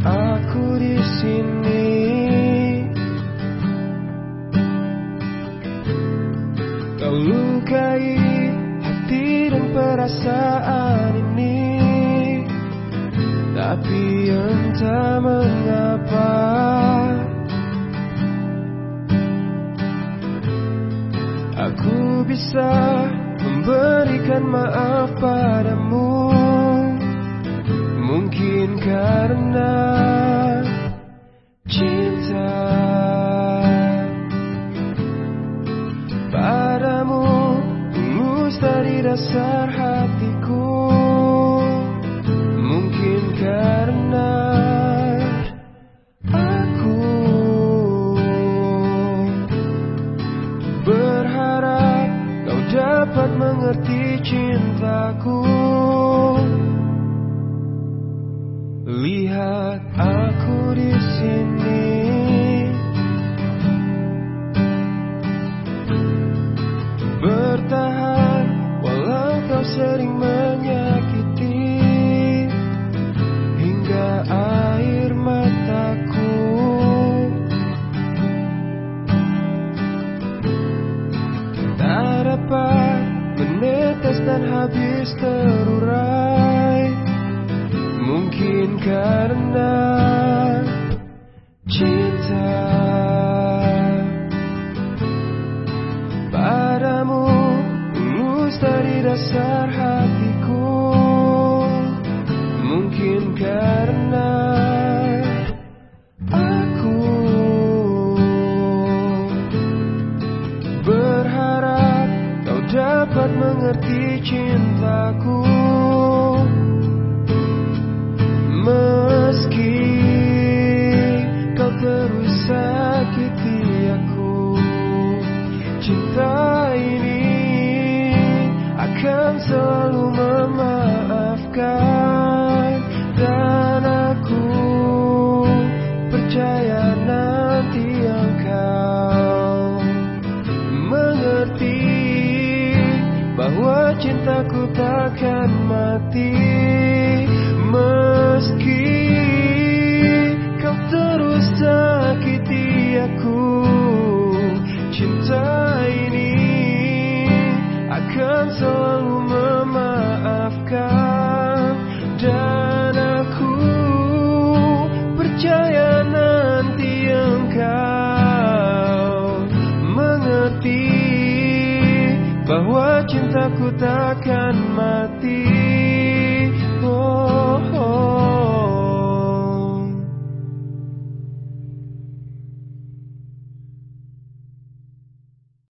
aku di sini. Kau lukai hati dan perasaan ini, tapi entah mengapa. Aku bisa memberikan maaf padamu Mungkin karena cinta. Padamu tulus dari dasar hatiku. Mungkin karena aku Berharap kau dapat mengerti cintaku Lihat aku di sini. Bertahan walau kau sering menyakiti. Hingga air mataku. Tak dapat menetes dan habis terurai karena cinta. Padamu tulus dari dasar hatiku. Mungkin karena aku Berharap kau dapat mengerti cintaku selalu memaafkan. Dan aku percaya nanti engkau mengerti Bahwa cintaku takkan mati cintaku takkan mati.